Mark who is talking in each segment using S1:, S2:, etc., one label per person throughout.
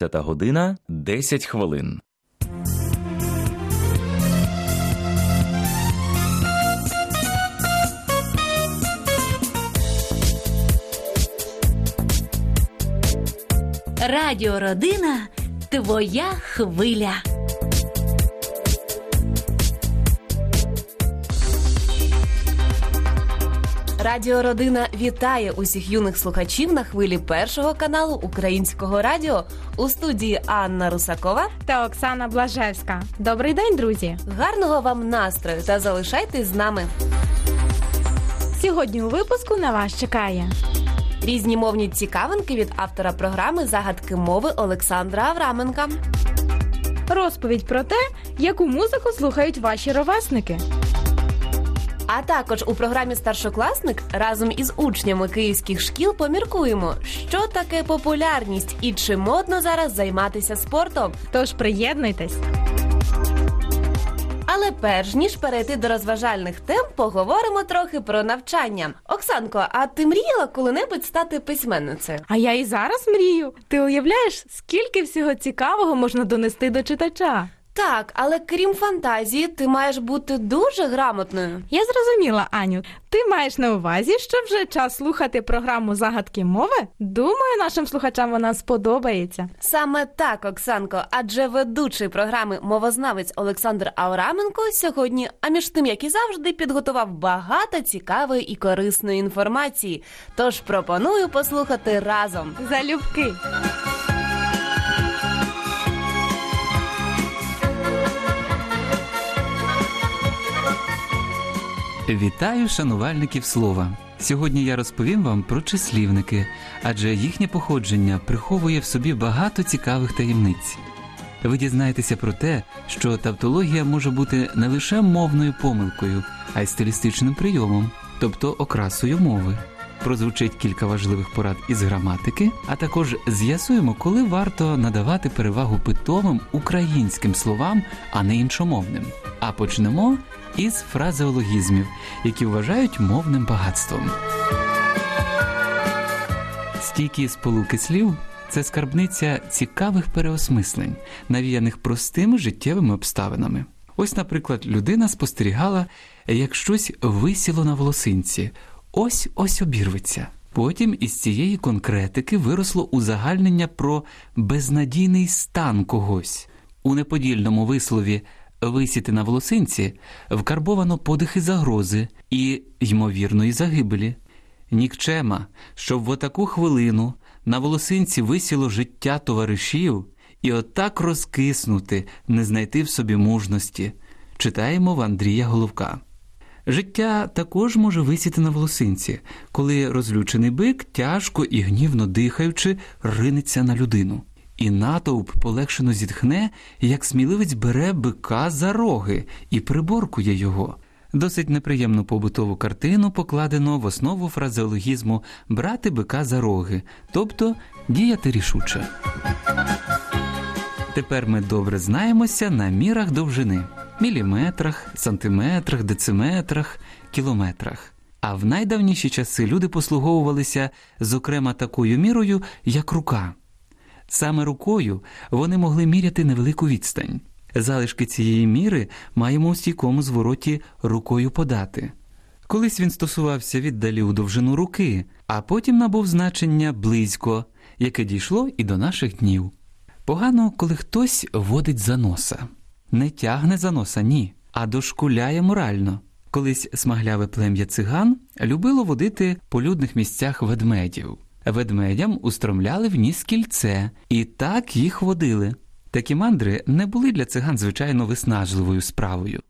S1: Та година 10 хвилин.
S2: Радіо Родина твоя хвиля.
S3: Радіо Родина вітає усіх юних слухачів на хвилі першого каналу Українського радіо у студії Анна Русакова.
S4: та Оксана Блажевська. Добрий день, друзі!
S3: Гарного вам настрою та залишайтесь з нами.
S4: Сьогодні у випуску на вас чекає
S3: Різні мовні цікавинки від автора програми Загадки мови Олександра Авраменка.
S4: розповідь про те, яку музику слухають ваші ровесники.
S3: А також у програмі Старшокласник разом із учнями київських шкіл поміркуємо, що таке популярність і чи модно зараз займатися спортом.
S4: Тож приєднуйтесь.
S3: Але перш ніж перейти до розважальних тем, поговоримо трохи про навчання. Оксанко, а ти мріяла коли-небудь стати письменницею?
S4: А я і зараз мрію. Ти уявляєш, скільки всього цікавого можна донести до читача?
S3: Так, але крім фантазії, ти маєш бути дуже грамотною.
S4: Я зрозуміла, Аню. Ти маєш на увазі, що вже час слухати програму загадки мови? Думаю, нашим слухачам вона сподобається.
S3: Саме так, Оксанко, адже ведучий програми мовознавець Олександр Аураменко сьогодні, а між тим, як і завжди, підготував багато цікавої і корисної інформації. Тож пропоную послухати разом.
S4: Залюбки.
S5: Вітаю шанувальників слова. Сьогодні я розповім вам про числівники, адже їхнє походження приховує в собі багато цікавих таємниць. Ви дізнаєтеся про те, що тавтологія може бути не лише мовною помилкою, а й стилістичним прийомом, тобто окрасою мови. Прозвучить кілька важливих порад із граматики, а також з'ясуємо, коли варто надавати перевагу питомим українським словам, а не іншомовним. А почнемо із фразеологізмів, які вважають мовним багатством. Стійкі сполуки слів це скарбниця цікавих переосмислень, навіяних простими життєвими обставинами. Ось, наприклад, людина спостерігала, як щось висіло на волосинці, ось ось обірветься. Потім із цієї конкретики виросло узагальнення про безнадійний стан когось. У неподільному вислові висіти на волосинці вкарбовано подихи загрози і ймовірної загибелі. Нікчема, щоб в отаку хвилину на волосинці висіло життя товаришів і отак розкиснути, не знайти в собі мужності. Читаємо в Андрія Головка. Життя також може висіти на волосинці, коли розлючений бик, тяжко і гнівно дихаючи, ринеться на людину. І натовп полегшено зітхне, як сміливець бере бика за роги і приборкує його. Досить неприємну побутову картину покладено в основу фразеологізму брати бика за роги, тобто діяти рішуче. Тепер ми добре знаємося на мірах довжини міліметрах, сантиметрах, дециметрах, кілометрах. А в найдавніші часи люди послуговувалися зокрема такою мірою, як рука. Саме рукою вони могли міряти невелику відстань. Залишки цієї міри маємо у стійкому звороті рукою подати. Колись він стосувався віддалі у довжину руки, а потім набув значення близько, яке дійшло і до наших днів. Погано, коли хтось водить за носа. Не тягне за носа, ні, а дошкуляє морально. Колись смагляве плем'я циган любило водити по людних місцях ведмедів. Ведмедям устромляли в ніс кільце, і так їх водили. Такі мандри не були для циган звичайно виснажливою справою,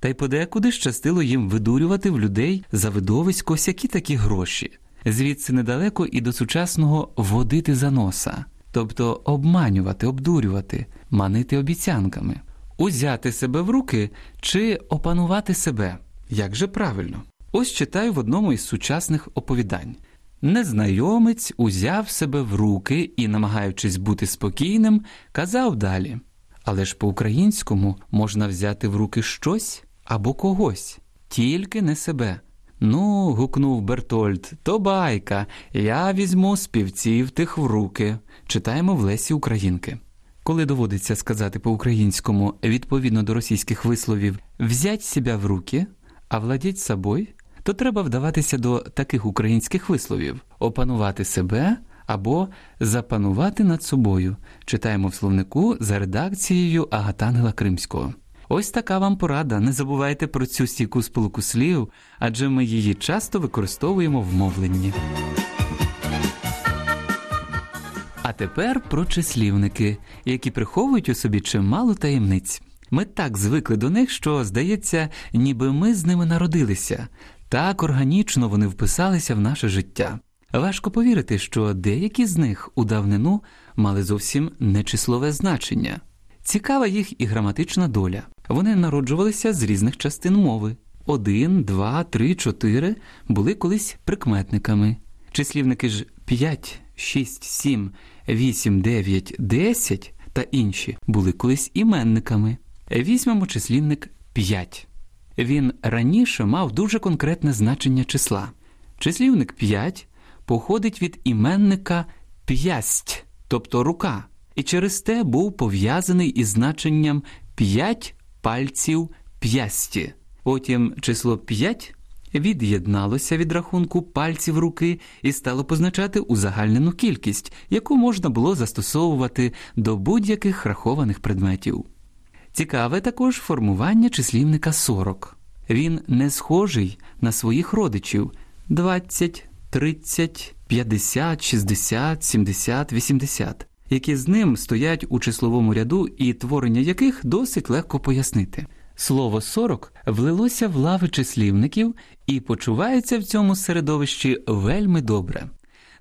S5: та й подекуди щастило їм видурювати в людей за видовисько сякі такі гроші. Звідси недалеко і до сучасного водити за носа, тобто обманювати, обдурювати, манити обіцянками, узяти себе в руки чи опанувати себе. Як же правильно? Ось читаю в одному із сучасних оповідань. Незнайомець узяв себе в руки і, намагаючись бути спокійним, казав далі. Але ж по-українському можна взяти в руки щось або когось, тільки не себе. Ну, гукнув Бертольд, то байка. Я візьму співців тих в руки. Читаємо в Лесі Українки. Коли доводиться сказати по-українському відповідно до російських висловів взять себе в руки, а владіть собою, то треба вдаватися до таких українських висловів опанувати себе або запанувати над собою. Читаємо в словнику за редакцією Агатангела Кримського. Ось така вам порада. Не забувайте про цю стійку сполуку слів, адже ми її часто використовуємо в мовленні. А тепер про числівники, які приховують у собі чимало таємниць. Ми так звикли до них, що здається, ніби ми з ними народилися. Так органічно вони вписалися в наше життя. Важко повірити, що деякі з них у давнину мали зовсім нечислове значення. Цікава їх і граматична доля. Вони народжувалися з різних частин мови. Один, два, три, чотири були колись прикметниками. Числівники ж 5, 6, 7, 8, 9, 10 та інші були колись іменниками. Візьмемо числівник 5. Він раніше мав дуже конкретне значення числа. Числівник 5 походить від іменника п'ясть, тобто рука, і через те був пов'язаний із значенням 5 пальців п'ясті. Потім число 5 від'єдналося від рахунку пальців руки і стало позначати узагальнену кількість, яку можна було застосовувати до будь-яких рахованих предметів. Цікаве також формування числівника 40. Він не схожий на своїх родичів 20, 30, 50, 60, 70, 80, які з ним стоять у числовому ряду і творення яких досить легко пояснити. Слово 40 влилося в лави числівників і почувається в цьому середовищі вельми добре.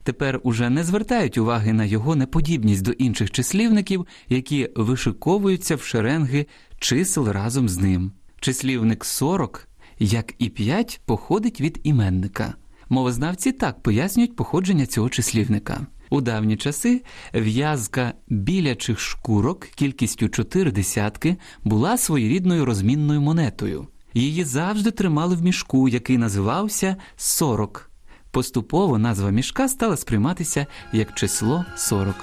S5: Тепер уже не звертають уваги на його неподібність до інших числівників, які вишиковуються в шеренги чисел разом з ним. Числівник 40, як і 5, походить від іменника. Мовознавці так пояснюють походження цього числівника. У давні часи в'язка білячих шкурок кількістю чотири десятки була своєрідною розмінною монетою. Її завжди тримали в мішку, який називався сорок. Поступово назва мішка стала сприйматися як число 40.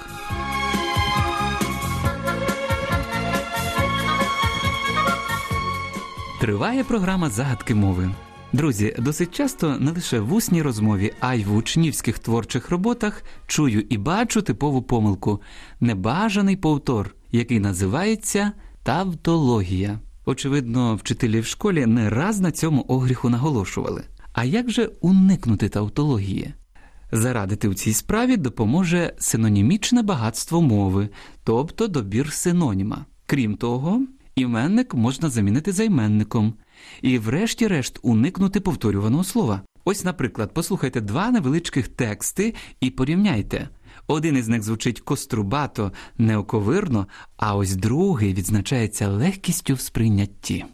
S5: Триває програма загадки мови. Друзі, досить часто не лише в усній розмові, а й в учнівських творчих роботах чую і бачу типову помилку небажаний повтор, який називається тавтологія. Очевидно, вчителі в школі не раз на цьому огріху наголошували. А як же уникнути тавтології? Зарадити в цій справі допоможе синонімічне багатство мови, тобто добір синоніма. Крім того, іменник можна замінити займенником і, врешті-решт, уникнути повторюваного слова. Ось, наприклад, послухайте два невеличких тексти і порівняйте. Один із них звучить кострубато, неоковирно, а ось другий відзначається легкістю в сприйнятті.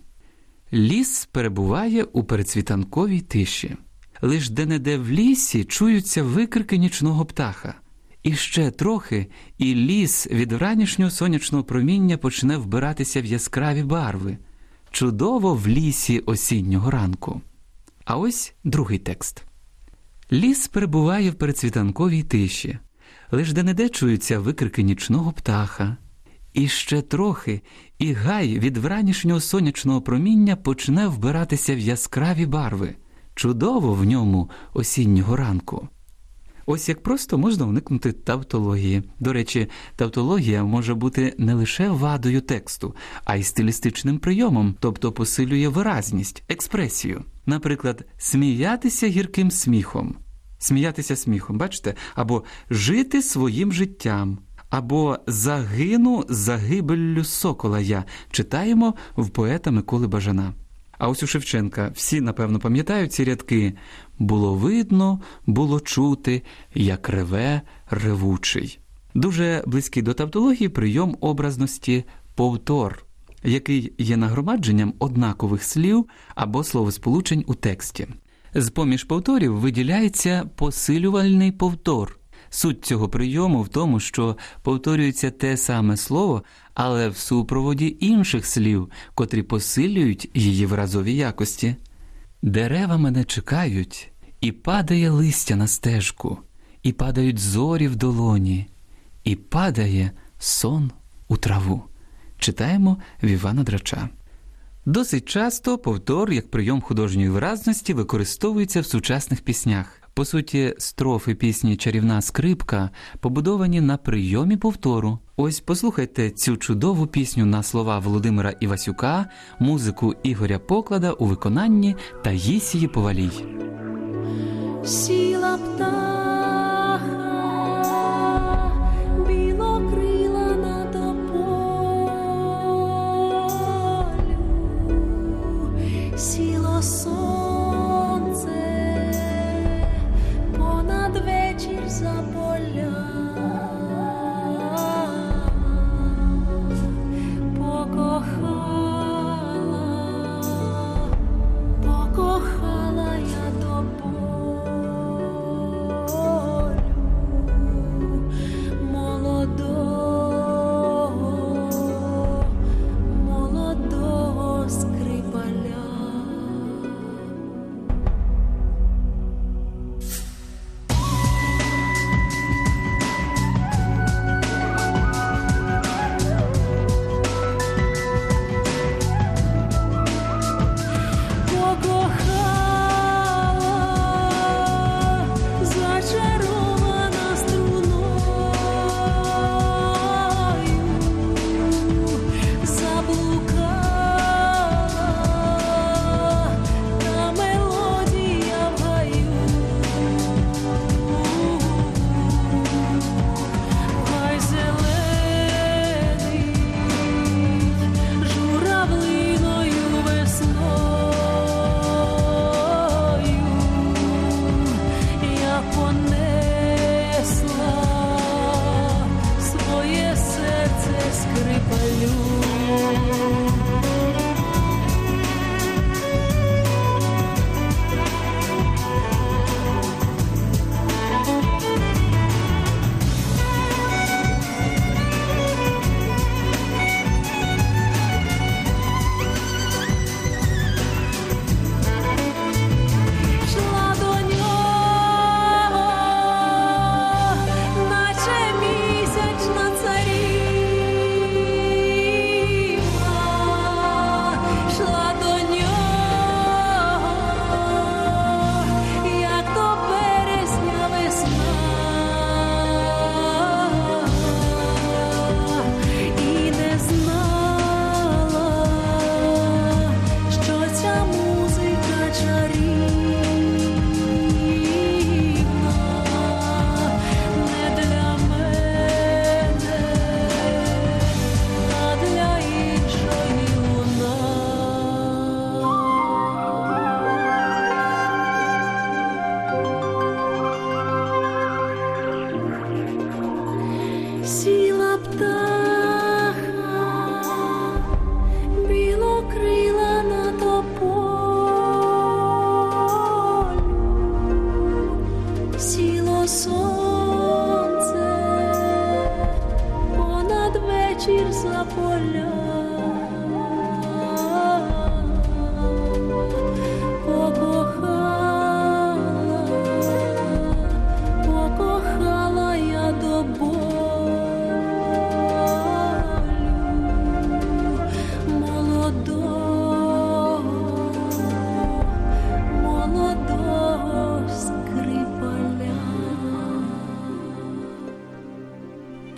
S5: Ліс перебуває у передсвітанковій тиші. Лиш де-не-де в лісі чуються викрики нічного птаха. І ще трохи, і ліс від ранішнього сонячного проміння почне вбиратися в яскраві барви. Чудово в лісі осіннього ранку. А ось другий текст. Ліс перебуває в передсвітанковій тиші, лиш де-не-де чуються викрики нічного птаха. І ще трохи, і гай від вранішнього сонячного проміння почне вбиратися в яскраві барви. Чудово в ньому осіннього ранку. Ось як просто можна уникнути тавтології. До речі, тавтологія може бути не лише вадою тексту, а й стилістичним прийомом, тобто посилює виразність, експресію. Наприклад, сміятися гірким сміхом, сміятися сміхом, бачите, або жити своїм життям. Або загину загибеллю сокола я читаємо в поета Миколи Бажана. А ось у Шевченка всі, напевно, пам'ятають ці рядки було видно, було чути, як реве ревучий. Дуже близький до тавтології прийом образності повтор, який є нагромадженням однакових слів або словосполучень у тексті. З поміж повторів виділяється посилювальний повтор. Суть цього прийому в тому, що повторюється те саме слово, але в супроводі інших слів, котрі посилюють її вразові якості. Дерева мене чекають, і падає листя на стежку, і падають зорі в долоні, і падає сон у траву. Читаємо в Івана Драча. Досить часто повтор як прийом художньої виразності використовується в сучасних піснях. По суті, строфи пісні Чарівна скрипка побудовані на прийомі повтору. Ось послухайте цю чудову пісню на слова Володимира Івасюка, музику Ігоря Поклада у виконанні Таїсії Повалій.
S6: Сіла птаха,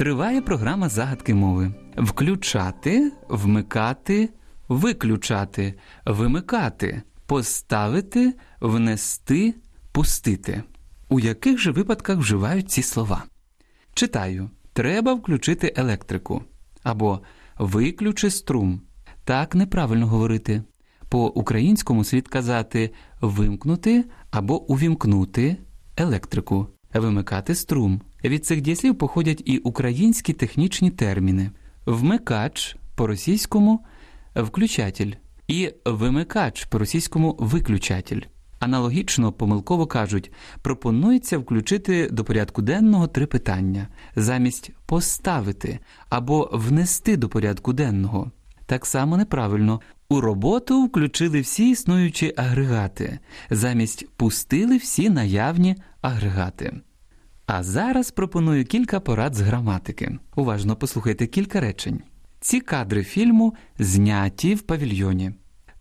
S5: Триває програма загадки мови. Включати, вмикати, виключати, вимикати, поставити, внести, пустити. У яких же випадках вживають ці слова? Читаю: треба включити електрику або виключи струм. Так неправильно говорити. По-українському слід казати вимкнути або увімкнути електрику, вимикати струм. Від цих дієслів походять і українські технічні терміни: вмикач по-російському включатель і вимикач по-російському виключатель. Аналогічно помилково кажуть, пропонується включити до порядку денного три питання замість поставити або внести до порядку денного. Так само неправильно У роботу включили всі існуючі агрегати, замість пустили всі наявні агрегати. А зараз пропоную кілька порад з граматики. Уважно послухайте кілька речень. Ці кадри фільму зняті в павільйоні.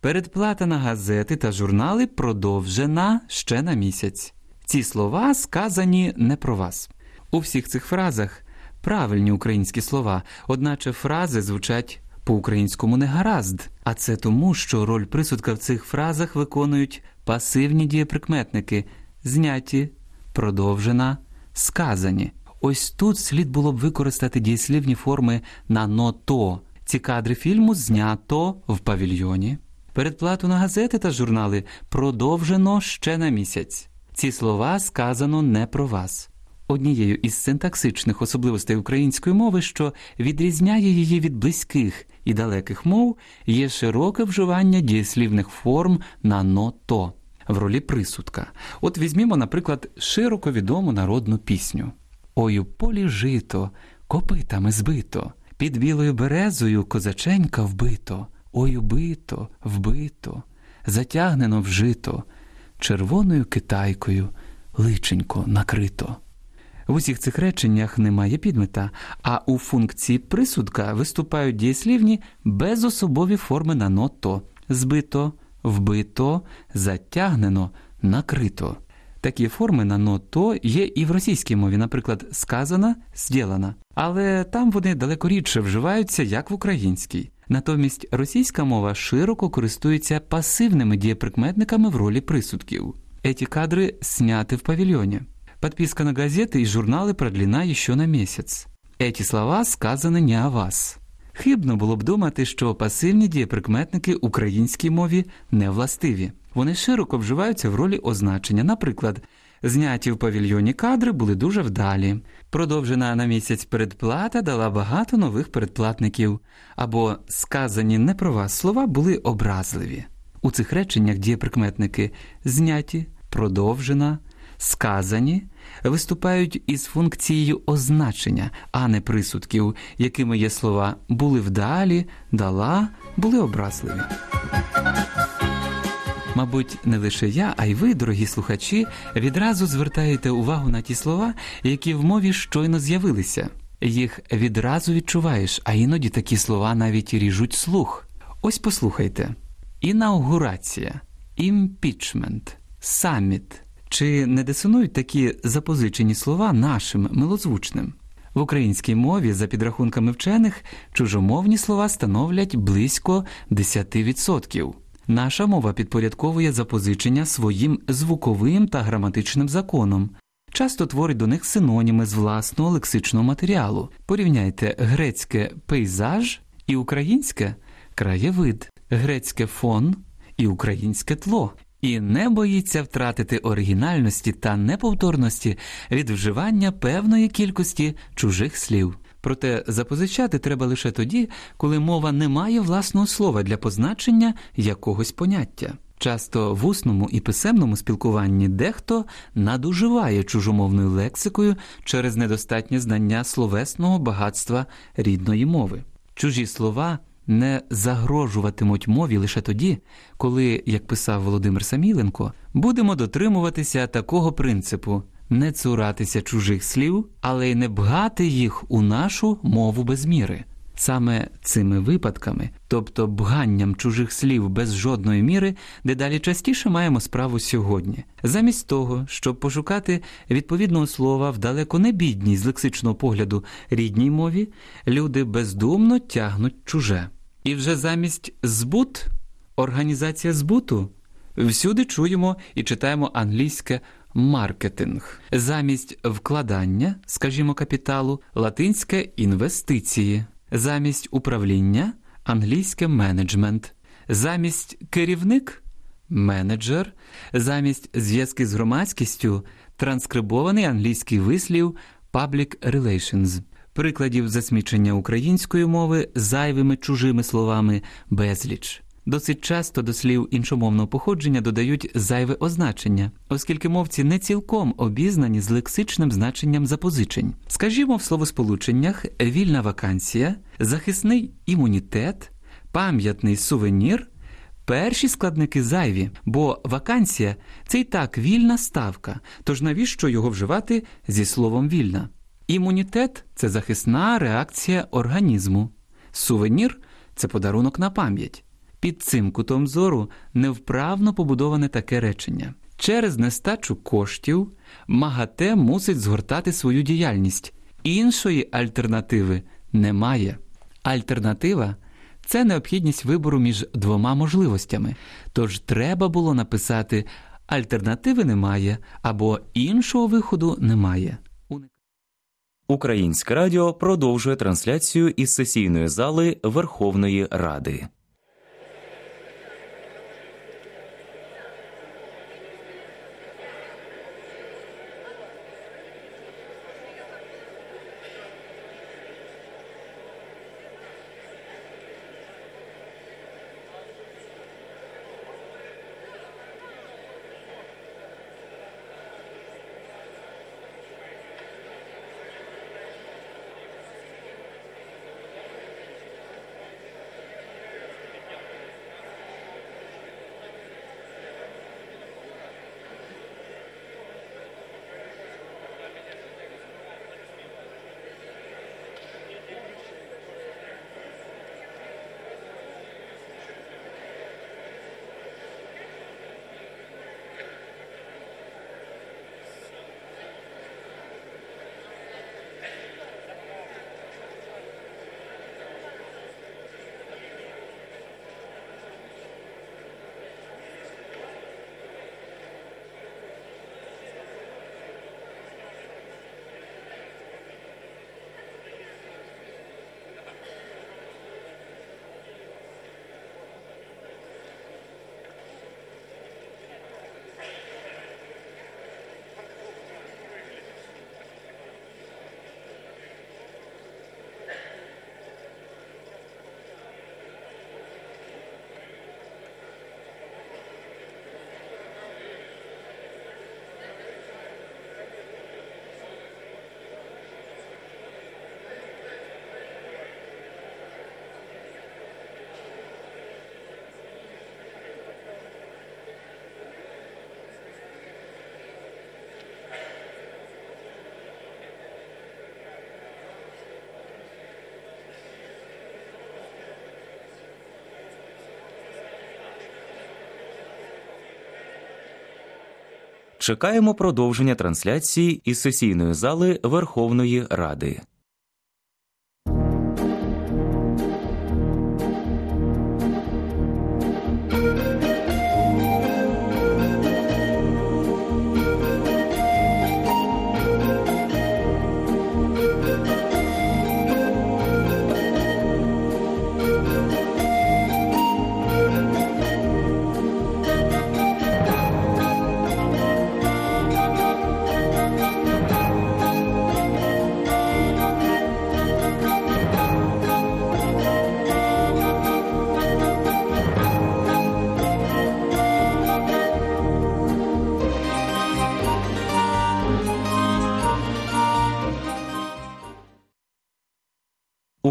S5: Передплата на газети та журнали продовжена ще на місяць. Ці слова сказані не про вас. У всіх цих фразах правильні українські слова, одначе фрази звучать по-українському не гаразд. А це тому, що роль присудка в цих фразах виконують пасивні дієприкметники зняті, продовжена, сказані. Ось тут слід було б використати дієслівні форми на но-то. Ці кадри фільму знято в павільйоні. Передплату на газети та журнали продовжено ще на місяць. Ці слова сказано не про вас. Однією із синтаксичних особливостей української мови, що відрізняє її від близьких і далеких мов, є широке вживання дієслівних форм на но-то в ролі присудка. От візьмімо, наприклад, широко відому народну пісню. Ой у полі жито, копитами збито, під білою березою козаченька вбито, ой убито, вбито, затягнено вжито, червоною китайкою личенько накрито. В усіх цих реченнях немає підмета, а у функції присудка виступають дієслівні безособові форми на ното збито, вбито, затягнено, накрито. Такі форми на ното є і в російській мові, наприклад, сказана, зділана, але там вони далеко рідше вживаються, як в українській. Натомість російська мова широко користується пасивними дієприкметниками в ролі присудків. Эти кадры сняты в павильоне. Подписка на газеты и журналы продлена еще на місяць. Эти слова сказані не о вас. Хибно було б думати, що пасивні дієприкметники українській мові не властиві. Вони широко вживаються в ролі означення. Наприклад, зняті в павільйоні кадри були дуже вдалі. Продовжена на місяць передплата дала багато нових передплатників. Або сказані не про вас слова були образливі. У цих реченнях дієприкметники зняті, продовжена, сказані виступають із функцією означення, а не присудків, якими є слова були вдалі, дала, були образливі. Мабуть, не лише я, а й ви, дорогі слухачі, відразу звертаєте увагу на ті слова, які в мові щойно з'явилися. Їх відразу відчуваєш, а іноді такі слова навіть ріжуть слух. Ось послухайте: інаугурація, імпічмент, саміт. Чи не дисонують такі запозичені слова нашим милозвучним? В українській мові, за підрахунками вчених, чужомовні слова становлять близько 10%. Наша мова підпорядковує запозичення своїм звуковим та граматичним законом. Часто творить до них синоніми з власного лексичного матеріалу. Порівняйте грецьке пейзаж і українське краєвид, грецьке фон і українське тло. І не боїться втратити оригінальності та неповторності від вживання певної кількості чужих слів. Проте запозичати треба лише тоді, коли мова не має власного слова для позначення якогось поняття. Часто в усному і писемному спілкуванні дехто надуживає чужомовною лексикою через недостатнє знання словесного багатства рідної мови. Чужі слова не загрожуватимуть мові лише тоді, коли, як писав Володимир Саміленко, будемо дотримуватися такого принципу не цуратися чужих слів, але й не бгати їх у нашу мову без міри. Саме цими випадками, тобто бганням чужих слів без жодної міри, дедалі частіше маємо справу сьогодні. Замість того, щоб пошукати відповідного слова в далеко не бідній з лексичного погляду рідній мові, люди бездумно тягнуть чуже. І вже замість збут, організація збуту, всюди чуємо і читаємо англійське маркетинг, замість вкладання, скажімо, капіталу, латинське інвестиції, замість управління англійське менеджмент, замість керівник менеджер, замість зв'язки з громадськістю транскрибований англійський вислів public relations. Прикладів засмічення української мови зайвими чужими словами безліч. Досить часто до слів іншомовного походження додають зайве означення, оскільки мовці не цілком обізнані з лексичним значенням запозичень. Скажімо, в словосполученнях вільна вакансія, захисний імунітет, пам'ятний сувенір Перші складники зайві, бо вакансія це й так вільна ставка, тож навіщо його вживати зі словом вільна? Імунітет це захисна реакція організму. Сувенір це подарунок на пам'ять. Під цим кутом зору невправно побудоване таке речення. Через нестачу коштів МАГАТЕ мусить згортати свою діяльність. Іншої альтернативи немає. Альтернатива це необхідність вибору між двома можливостями. Тож треба було написати альтернативи немає або іншого виходу немає.
S1: Українське радіо продовжує трансляцію із сесійної зали Верховної Ради. Чекаємо продовження трансляції із сесійної зали Верховної Ради.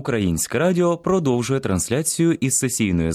S1: Українське радіо продовжує трансляцію із сесійної